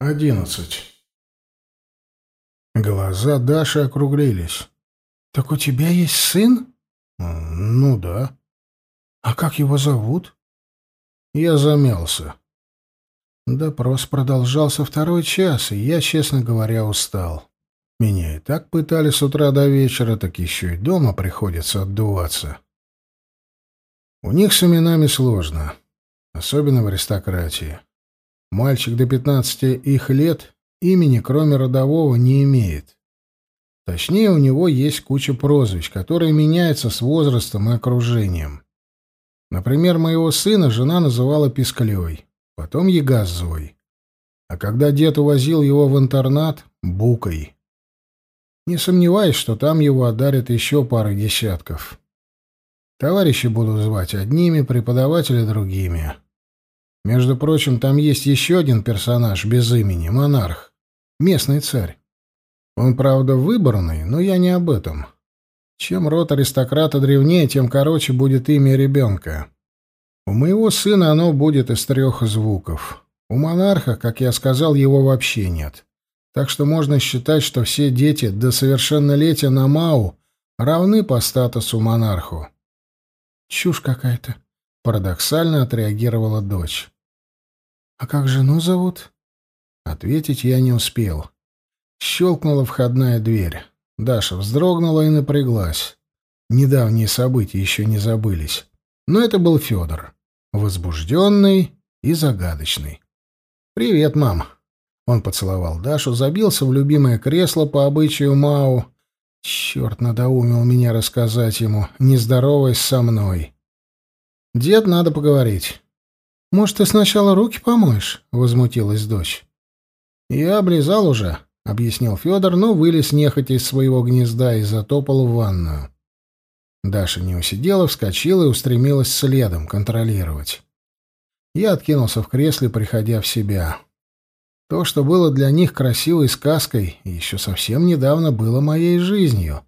Одиннадцать. Глаза Даши округлились. «Так у тебя есть сын?» «Ну да». «А как его зовут?» Я замялся. Допрос продолжался второй час, и я, честно говоря, устал. Меня и так пытали с утра до вечера, так еще и дома приходится отдуваться. У них с именами сложно, особенно в аристократии. Мальчик до пятнадцати их лет имени, кроме родового, не имеет. Точнее, у него есть куча прозвищ, которые меняются с возрастом и окружением. Например, моего сына жена называла Писклей, потом Ягазой. А когда дед увозил его в интернат — Букой. Не сомневаюсь, что там его одарят еще парой десятков. Товарищи будут звать одними, преподаватели — другими. Между прочим, там есть еще один персонаж без имени — монарх, местный царь. Он, правда, выборный, но я не об этом. Чем род аристократа древнее, тем короче будет имя ребенка. У моего сына оно будет из трех звуков. У монарха, как я сказал, его вообще нет. Так что можно считать, что все дети до совершеннолетия на Мау равны по статусу монарху. Чушь какая-то. Парадоксально отреагировала дочь. «А как жену зовут?» Ответить я не успел. Щелкнула входная дверь. Даша вздрогнула и напряглась. Недавние события еще не забылись. Но это был Федор. Возбужденный и загадочный. «Привет, мам!» Он поцеловал Дашу, забился в любимое кресло по обычаю Мау. Черт надоумил меня рассказать ему, не здороваясь со мной. «Дед, надо поговорить». «Может, ты сначала руки помоешь?» — возмутилась дочь. «Я облизал уже», — объяснил Федор, но вылез нехотя из своего гнезда и затопал в ванную. Даша не усидела, вскочила и устремилась следом, контролировать. Я откинулся в кресле, приходя в себя. То, что было для них красивой сказкой, еще совсем недавно было моей жизнью.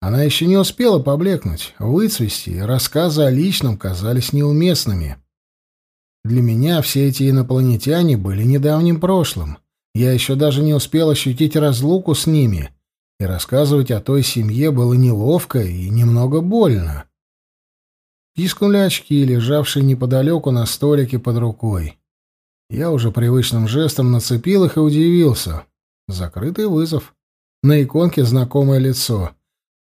Она еще не успела поблекнуть, выцвести, и рассказы о личном казались неуместными. Для меня все эти инопланетяне были недавним прошлым. Я еще даже не успел ощутить разлуку с ними, и рассказывать о той семье было неловко и немного больно. Пискнули очки, лежавшие неподалеку на столике под рукой. Я уже привычным жестом нацепил их и удивился. Закрытый вызов. На иконке знакомое лицо.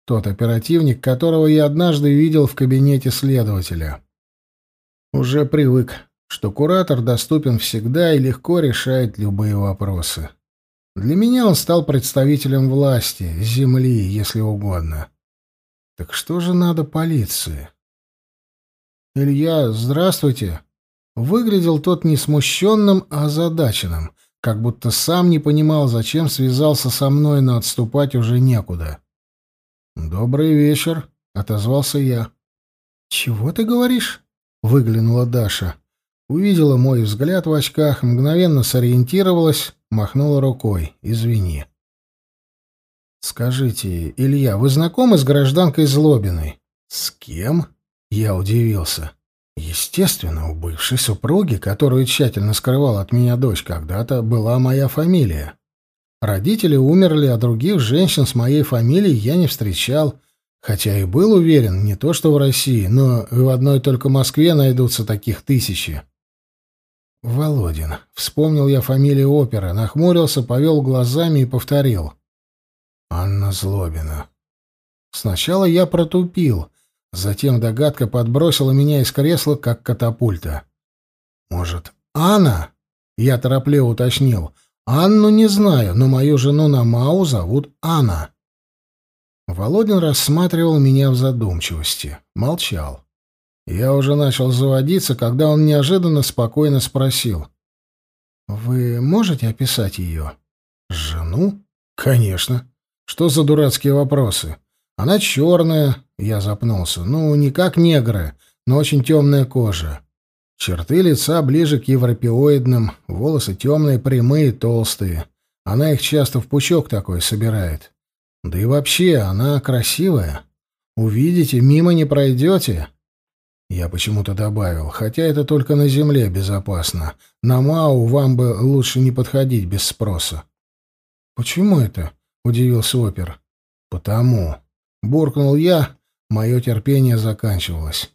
Тот оперативник, которого я однажды видел в кабинете следователя. Уже привык что куратор доступен всегда и легко решает любые вопросы. Для меня он стал представителем власти, земли, если угодно. Так что же надо полиции? «Илья, здравствуйте!» Выглядел тот не смущенным, а озадаченным, как будто сам не понимал, зачем связался со мной, но отступать уже некуда. «Добрый вечер», — отозвался я. «Чего ты говоришь?» — выглянула Даша. Увидела мой взгляд в очках, мгновенно сориентировалась, махнула рукой. «Извини». «Скажите, Илья, вы знакомы с гражданкой Злобиной?» «С кем?» Я удивился. Естественно, у бывшей супруги, которую тщательно скрывала от меня дочь, когда-то была моя фамилия. Родители умерли, а других женщин с моей фамилией я не встречал, хотя и был уверен, не то что в России, но и в одной только Москве найдутся таких тысячи. «Володин». Вспомнил я фамилию опера, нахмурился, повел глазами и повторил. «Анна Злобина». Сначала я протупил, затем догадка подбросила меня из кресла, как катапульта. «Может, Анна?» — я торопливо уточнил. «Анну не знаю, но мою жену на Мау зовут Анна». Володин рассматривал меня в задумчивости, молчал. Я уже начал заводиться, когда он неожиданно спокойно спросил. «Вы можете описать ее?» «Жену?» «Конечно. Что за дурацкие вопросы? Она черная...» Я запнулся. «Ну, не как негры, но очень темная кожа. Черты лица ближе к европеоидным, волосы темные, прямые, толстые. Она их часто в пучок такой собирает. Да и вообще, она красивая. Увидите, мимо не пройдете. Я почему-то добавил, хотя это только на земле безопасно. На Мау вам бы лучше не подходить без спроса. «Почему это?» — удивился опер. «Потому». Буркнул я, мое терпение заканчивалось.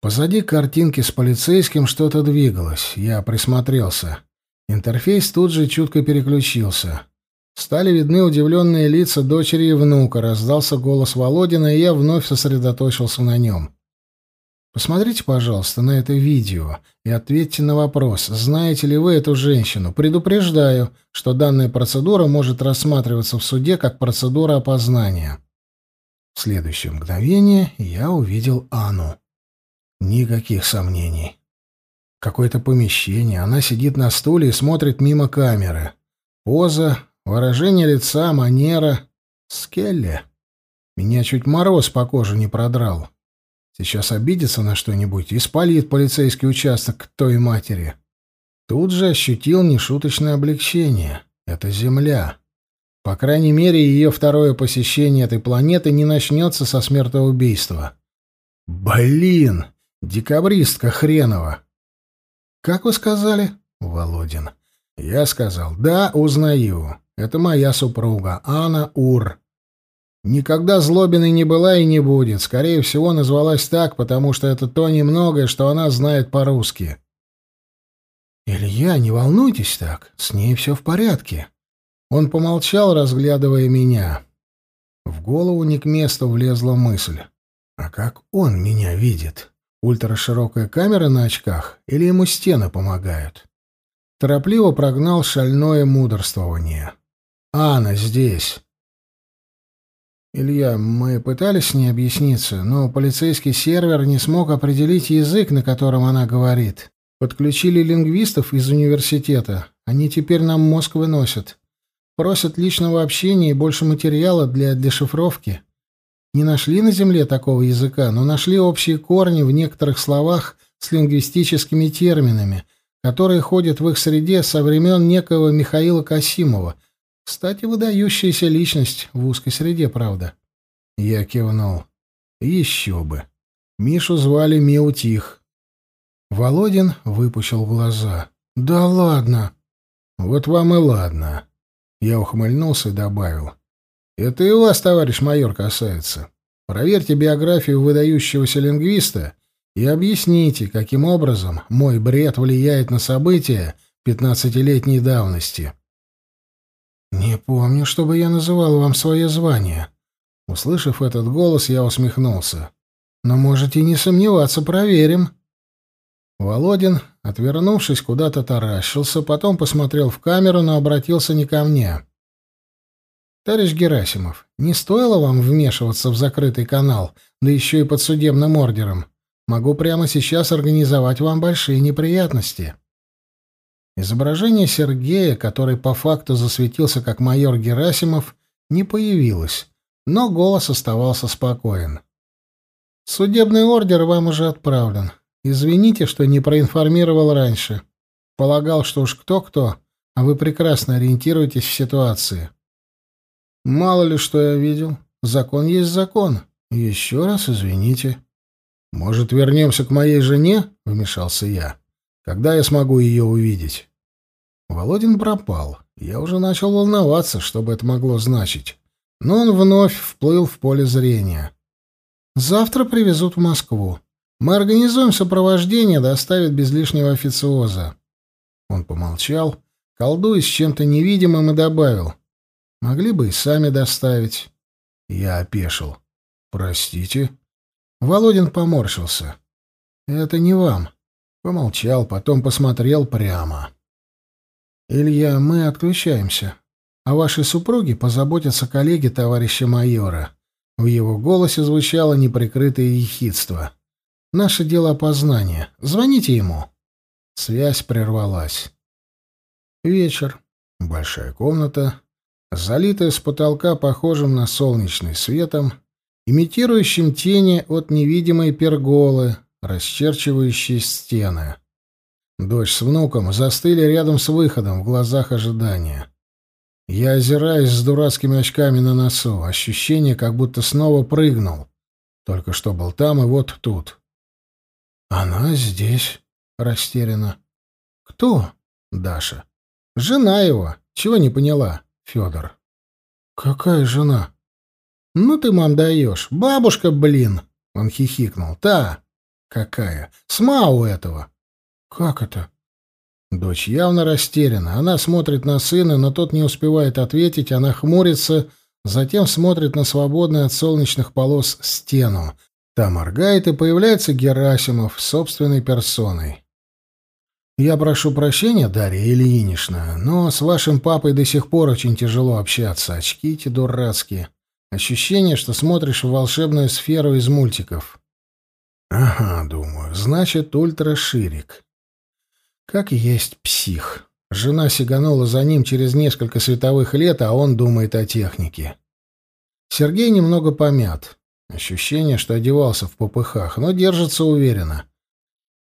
Позади картинки с полицейским что-то двигалось. Я присмотрелся. Интерфейс тут же чутко переключился. Стали видны удивленные лица дочери и внука, раздался голос Володина, и я вновь сосредоточился на нем. Посмотрите, пожалуйста, на это видео и ответьте на вопрос, знаете ли вы эту женщину. Предупреждаю, что данная процедура может рассматриваться в суде как процедура опознания. В следующее мгновение я увидел Анну. Никаких сомнений. Какое-то помещение, она сидит на стуле и смотрит мимо камеры. Поза, выражение лица, манера. Скелли. Меня чуть мороз по коже не продрал. Сейчас обидится на что-нибудь и спалит полицейский участок к той матери. Тут же ощутил нешуточное облегчение. Это Земля. По крайней мере, ее второе посещение этой планеты не начнется со смертоубийства. Блин! Декабристка хренова! «Как вы сказали?» «Володин». Я сказал, «Да, узнаю. Это моя супруга, Анна Ур. Никогда злобиной не была и не будет. Скорее всего, назвалась так, потому что это то немногое, что она знает по-русски». «Илья, не волнуйтесь так. С ней все в порядке». Он помолчал, разглядывая меня. В голову не к месту влезла мысль. «А как он меня видит?» Ультраширокая камера на очках или ему стены помогают? Торопливо прогнал шальное мудрствование. «Анна здесь!» «Илья, мы пытались с ней объясниться, но полицейский сервер не смог определить язык, на котором она говорит. Подключили лингвистов из университета. Они теперь нам мозг выносят. Просят личного общения и больше материала для дешифровки. Не нашли на Земле такого языка, но нашли общие корни в некоторых словах с лингвистическими терминами, которые ходят в их среде со времен некого Михаила Касимова. Кстати, выдающаяся личность в узкой среде, правда. Я кивнул. Еще бы. Мишу звали Миутих. Володин выпучил глаза. «Да ладно!» «Вот вам и ладно!» Я ухмыльнулся и добавил. Это и вас, товарищ майор, касается. Проверьте биографию выдающегося лингвиста и объясните, каким образом мой бред влияет на события пятнадцатилетней давности. Не помню, чтобы я называл вам свое звание. Услышав этот голос, я усмехнулся. Но можете не сомневаться, проверим. Володин, отвернувшись, куда-то таращился, потом посмотрел в камеру, но обратился не ко мне. «Товарищ Герасимов, не стоило вам вмешиваться в закрытый канал, да еще и под судебным ордером. Могу прямо сейчас организовать вам большие неприятности». Изображение Сергея, который по факту засветился как майор Герасимов, не появилось, но голос оставался спокоен. «Судебный ордер вам уже отправлен. Извините, что не проинформировал раньше. Полагал, что уж кто-кто, а вы прекрасно ориентируетесь в ситуации». Мало ли что я видел. Закон есть закон. Еще раз извините. Может, вернемся к моей жене? Вмешался я. Когда я смогу ее увидеть? Володин пропал. Я уже начал волноваться, что бы это могло значить. Но он вновь вплыл в поле зрения. Завтра привезут в Москву. Мы организуем сопровождение, доставят без лишнего официоза. Он помолчал, колдуясь чем-то невидимым, и добавил. Могли бы и сами доставить. Я опешил. Простите. Володин поморщился. Это не вам. Помолчал, потом посмотрел прямо. Илья, мы отключаемся. О вашей супруге позаботятся коллеги товарища майора. В его голосе звучало неприкрытое ехидство. Наше дело опознания. Звоните ему. Связь прервалась. Вечер. Большая комната залитая с потолка похожим на солнечный светом, имитирующим тени от невидимой перголы, расчерчивающей стены. Дочь с внуком застыли рядом с выходом в глазах ожидания. Я озираюсь с дурацкими очками на носу, ощущение, как будто снова прыгнул. Только что был там и вот тут. Она здесь, растеряна. Кто? Даша. Жена его. Чего не поняла, Федор? Какая жена? Ну ты, мам, даешь. Бабушка, блин. Он хихикнул. Та. Какая? Сма у этого. Как это? Дочь явно растеряна. Она смотрит на сына, но тот не успевает ответить. Она хмурится, затем смотрит на свободную от солнечных полос стену. Та моргает, и появляется Герасимов собственной персоной. «Я прошу прощения, Дарья Ильинична, но с вашим папой до сих пор очень тяжело общаться. Очки эти дурацкие. Ощущение, что смотришь в волшебную сферу из мультиков». «Ага, думаю, значит, ультраширик. Как есть псих. Жена сиганула за ним через несколько световых лет, а он думает о технике. Сергей немного помят. Ощущение, что одевался в попыхах, но держится уверенно.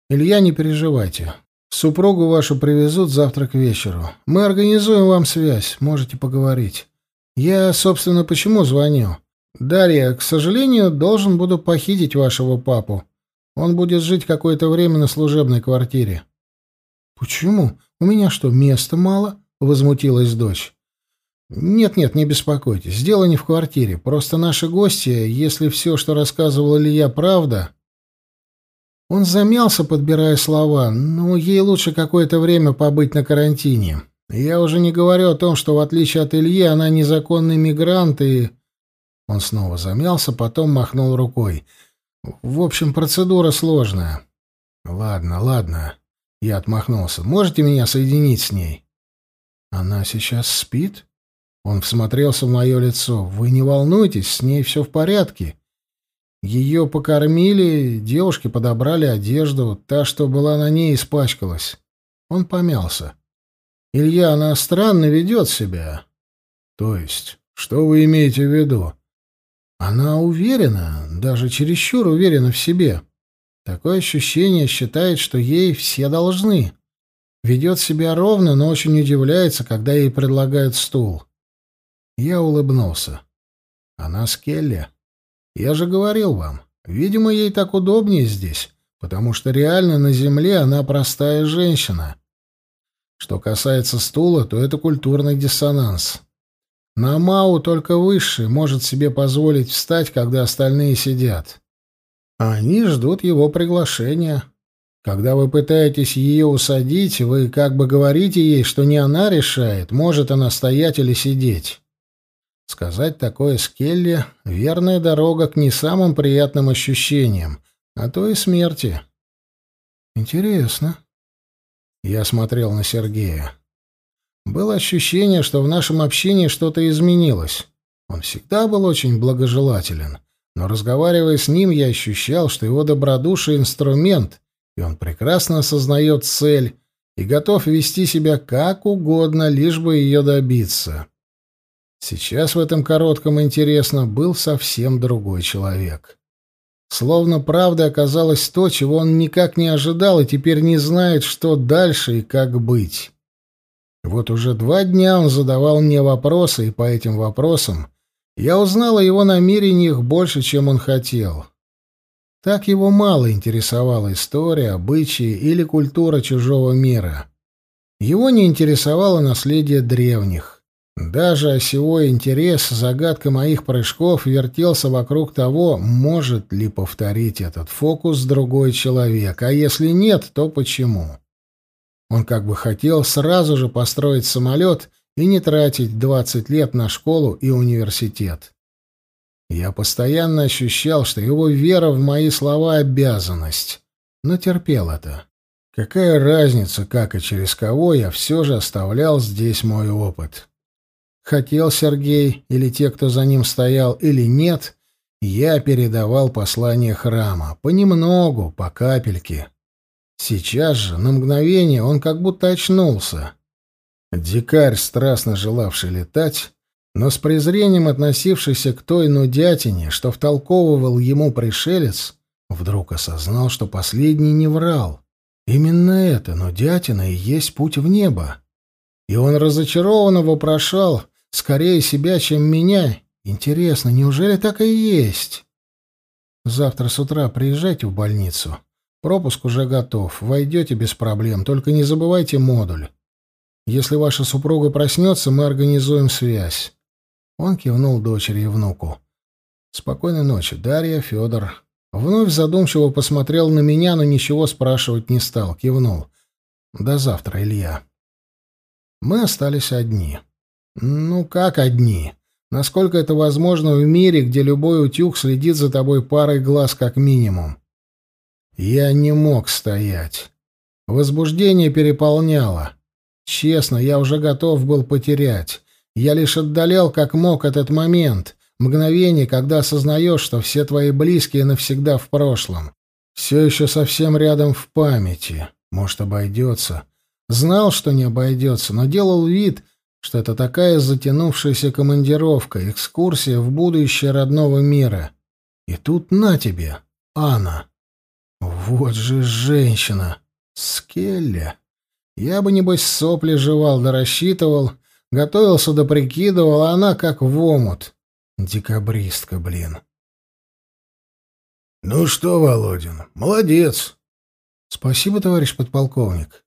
Илья, не переживайте. Супругу вашу привезут завтра к вечеру. Мы организуем вам связь, можете поговорить. Я, собственно, почему звоню? Дарья, к сожалению, должен буду похитить вашего папу. Он будет жить какое-то время на служебной квартире. «Почему? У меня что, места мало?» — возмутилась дочь. «Нет-нет, не беспокойтесь. Дело не в квартире. Просто наши гости, если все, что рассказывал Илья, правда...» Он замялся, подбирая слова. «Ну, ей лучше какое-то время побыть на карантине. Я уже не говорю о том, что, в отличие от Ильи, она незаконный мигрант и...» Он снова замялся, потом махнул рукой. «В общем, процедура сложная». «Ладно, ладно. Я отмахнулся. «Можете меня соединить с ней?» «Она сейчас спит?» Он всмотрелся в мое лицо. «Вы не волнуйтесь, с ней все в порядке. Ее покормили, девушки подобрали одежду, та, что была на ней, испачкалась». Он помялся. «Илья, она странно ведет себя». «То есть, что вы имеете в виду?» «Она уверена, даже чересчур уверена в себе». Такое ощущение считает, что ей все должны. Ведет себя ровно, но очень удивляется, когда ей предлагают стул. Я улыбнулся. Она с Келли. Я же говорил вам, видимо, ей так удобнее здесь, потому что реально на земле она простая женщина. Что касается стула, то это культурный диссонанс. На Мау только высший может себе позволить встать, когда остальные сидят. Они ждут его приглашения. Когда вы пытаетесь ее усадить, вы как бы говорите ей, что не она решает, может она стоять или сидеть. Сказать такое Скелли — верная дорога к не самым приятным ощущениям, а то и смерти. Интересно. Я смотрел на Сергея. Было ощущение, что в нашем общении что-то изменилось. Он всегда был очень благожелателен. Но разговаривая с ним, я ощущал, что его добродушие — инструмент, и он прекрасно осознает цель и готов вести себя как угодно, лишь бы ее добиться. Сейчас в этом коротком интересно был совсем другой человек. Словно правда оказалось то, чего он никак не ожидал и теперь не знает, что дальше и как быть. Вот уже два дня он задавал мне вопросы, и по этим вопросам я узнал о его намерениях больше, чем он хотел. Так его мало интересовала история, обычаи или культура чужого мира. Его не интересовало наследие древних. Даже осевой интерес, загадка моих прыжков вертелся вокруг того, может ли повторить этот фокус другой человек, а если нет, то почему. Он как бы хотел сразу же построить самолет и не тратить 20 лет на школу и университет. Я постоянно ощущал, что его вера в мои слова — обязанность, но терпел это. Какая разница, как и через кого, я все же оставлял здесь мой опыт. Хотел Сергей или те, кто за ним стоял, или нет, я передавал послание храма, понемногу, по капельке. Сейчас же, на мгновение, он как будто очнулся. Дикарь, страстно желавший летать, но с презрением относившийся к той нудятине, что втолковывал ему пришелец, вдруг осознал, что последний не врал. Именно это, нудятина, и есть путь в небо. И он разочарованно вопрошал, скорее себя, чем меня. Интересно, неужели так и есть? Завтра с утра приезжайте в больницу. Пропуск уже готов. Войдете без проблем. Только не забывайте модуль. Если ваша супруга проснется, мы организуем связь. Он кивнул дочери и внуку. Спокойной ночи, Дарья, Федор. Вновь задумчиво посмотрел на меня, но ничего спрашивать не стал. Кивнул. До завтра, Илья. Мы остались одни. Ну, как одни? Насколько это возможно в мире, где любой утюг следит за тобой парой глаз как минимум? Я не мог стоять. Возбуждение переполняло. Честно, я уже готов был потерять. Я лишь отдалял как мог этот момент, мгновение, когда осознаешь, что все твои близкие навсегда в прошлом. Все еще совсем рядом в памяти. Может, обойдется. Знал, что не обойдется, но делал вид, что это такая затянувшаяся командировка, экскурсия в будущее родного мира. И тут на тебе, Анна. Вот же женщина! Скелли! Я бы, небось, сопли жевал да рассчитывал, готовился да прикидывал, а она как в омут. Декабристка, блин. «Ну что, Володин, молодец!» «Спасибо, товарищ подполковник».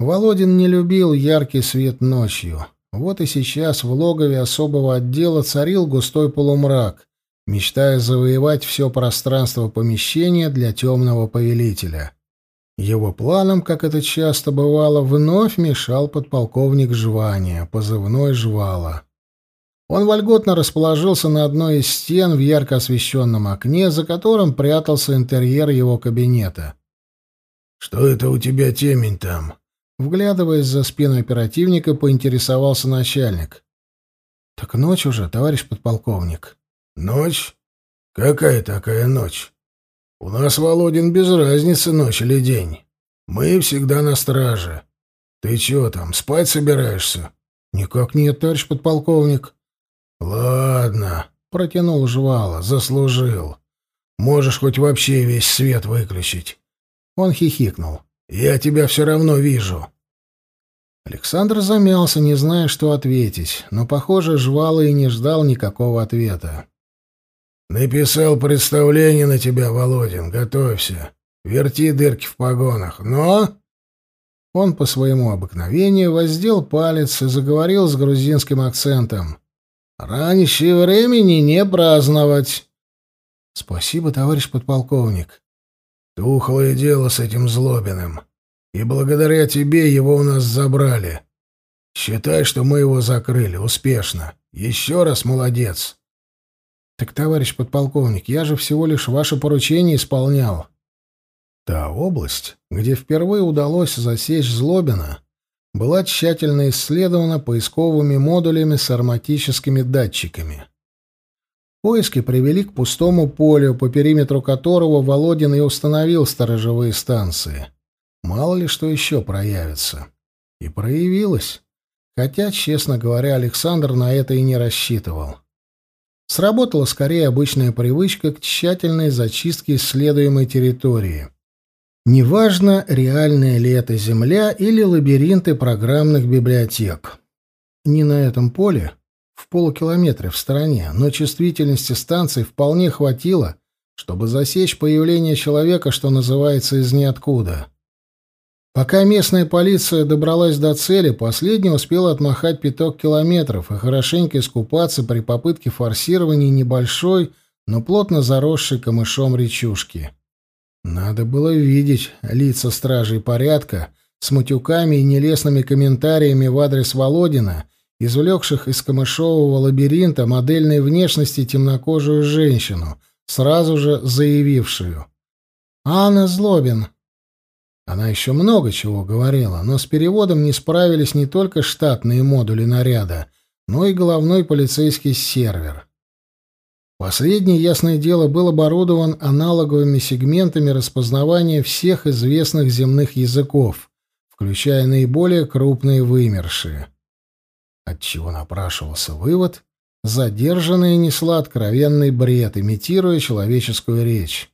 Володин не любил яркий свет ночью. Вот и сейчас в логове особого отдела царил густой полумрак, мечтая завоевать все пространство помещения для темного повелителя. Его планам, как это часто бывало, вновь мешал подполковник Жвания, позывной Жвала. Он вольготно расположился на одной из стен в ярко освещенном окне, за которым прятался интерьер его кабинета. «Что это у тебя темень там?» Вглядываясь за спину оперативника, поинтересовался начальник. «Так ночь уже, товарищ подполковник». «Ночь? Какая такая ночь? У нас, Володин, без разницы, ночь или день. Мы всегда на страже. Ты чё там, спать собираешься?» «Никак нет, товарищ подполковник». «Ладно», — протянул жвало, заслужил. «Можешь хоть вообще весь свет выключить». Он хихикнул. «Я тебя все равно вижу». Александр замялся, не зная, что ответить, но, похоже, жвало и не ждал никакого ответа. Написал представление на тебя, Володин, готовься. Верти дырки в погонах. Но...» Он по своему обыкновению воздел палец и заговорил с грузинским акцентом. «Раньше времени не праздновать». «Спасибо, товарищ подполковник». «Тухлое дело с этим Злобиным. И благодаря тебе его у нас забрали. Считай, что мы его закрыли успешно. Еще раз молодец». «Так, товарищ подполковник, я же всего лишь ваше поручение исполнял». Та область, где впервые удалось засечь Злобина, была тщательно исследована поисковыми модулями с ароматическими датчиками. Поиски привели к пустому полю, по периметру которого Володин и установил сторожевые станции. Мало ли что еще проявится. И проявилось. Хотя, честно говоря, Александр на это и не рассчитывал. Сработала скорее обычная привычка к тщательной зачистке исследуемой территории. Неважно, реальная ли это Земля или лабиринты программных библиотек. Не на этом поле, в полукилометре в стороне, но чувствительности станции вполне хватило, чтобы засечь появление человека, что называется, из ниоткуда. Пока местная полиция добралась до цели, последний успел отмахать пяток километров и хорошенько искупаться при попытке форсирования небольшой, но плотно заросшей камышом речушки. Надо было видеть лица стражей порядка с матюками и нелестными комментариями в адрес Володина, извлекших из камышового лабиринта модельной внешности темнокожую женщину, сразу же заявившую. «Анна Злобин, она еще много чего говорила, но с переводом не справились не только штатные модули наряда, но и головной полицейский сервер. Последний, ясное дело, был оборудован аналоговыми сегментами распознавания всех известных земных языков, включая наиболее крупные вымершие. Отчего напрашивался вывод, задержанная несла откровенный бред, имитируя человеческую речь.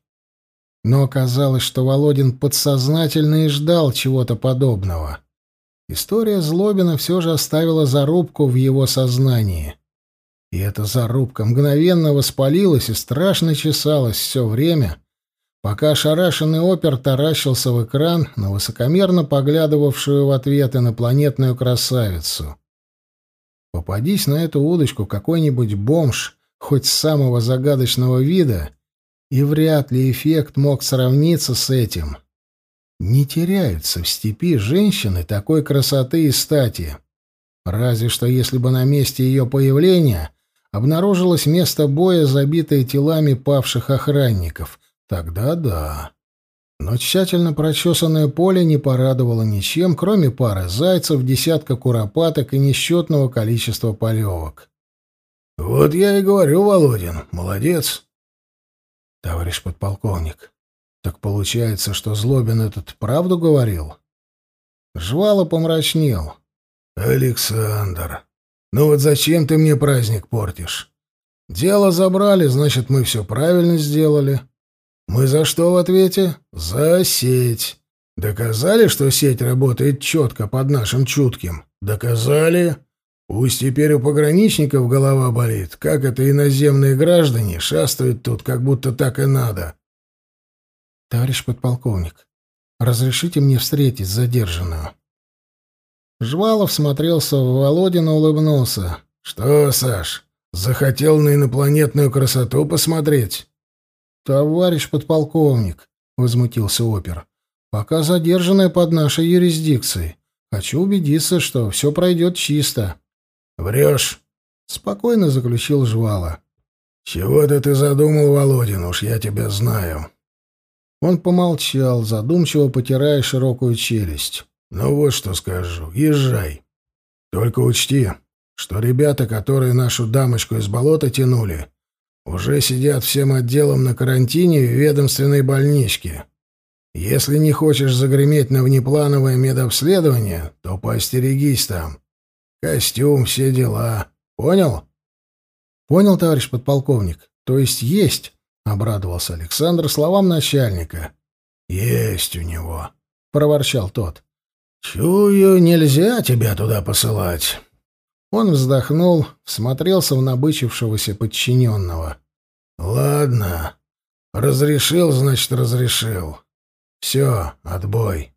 Но оказалось, что Володин подсознательно и ждал чего-то подобного. История Злобина все же оставила зарубку в его сознании. И эта зарубка мгновенно воспалилась и страшно чесалась все время, пока ошарашенный опер таращился в экран на высокомерно поглядывавшую в ответ инопланетную красавицу. Попадись на эту удочку какой-нибудь бомж, хоть самого загадочного вида, и вряд ли эффект мог сравниться с этим. Не теряются в степи женщины такой красоты и стати. Разве что если бы на месте ее появления обнаружилось место боя, забитое телами павших охранников, тогда да. Но тщательно прочесанное поле не порадовало ничем, кроме пары зайцев, десятка куропаток и несчетного количества полевок. «Вот я и говорю, Володин, молодец!» «Товарищ подполковник, так получается, что Злобин этот правду говорил?» Жвало помрачнел. «Александр, ну вот зачем ты мне праздник портишь? Дело забрали, значит, мы все правильно сделали. Мы за что в ответе? За сеть. Доказали, что сеть работает четко под нашим чутким? Доказали. Пусть теперь у пограничников голова болит, как это иноземные граждане шастают тут, как будто так и надо. Товарищ подполковник, разрешите мне встретить задержанную? Жвалов смотрелся в Володина, улыбнулся. «Что, Саш, захотел на инопланетную красоту посмотреть?» «Товарищ подполковник», — возмутился опер, — «пока задержанная под нашей юрисдикцией. Хочу убедиться, что все пройдет чисто». «Врешь», — спокойно заключил Жвала. «Чего-то ты задумал, Володин, уж я тебя знаю». Он помолчал, задумчиво потирая широкую челюсть. «Ну вот что скажу. Езжай. Только учти, что ребята, которые нашу дамочку из болота тянули, уже сидят всем отделом на карантине в ведомственной больничке. Если не хочешь загреметь на внеплановое медобследование, то поостерегись там. Костюм, все дела. Понял? Понял, товарищ подполковник. То есть есть, обрадовался Александр словам начальника. Есть у него, проворчал тот. Чую, нельзя тебя туда посылать. Он вздохнул, всмотрелся в набычившегося подчиненного. «Ладно. Разрешил, значит, разрешил. Все, отбой».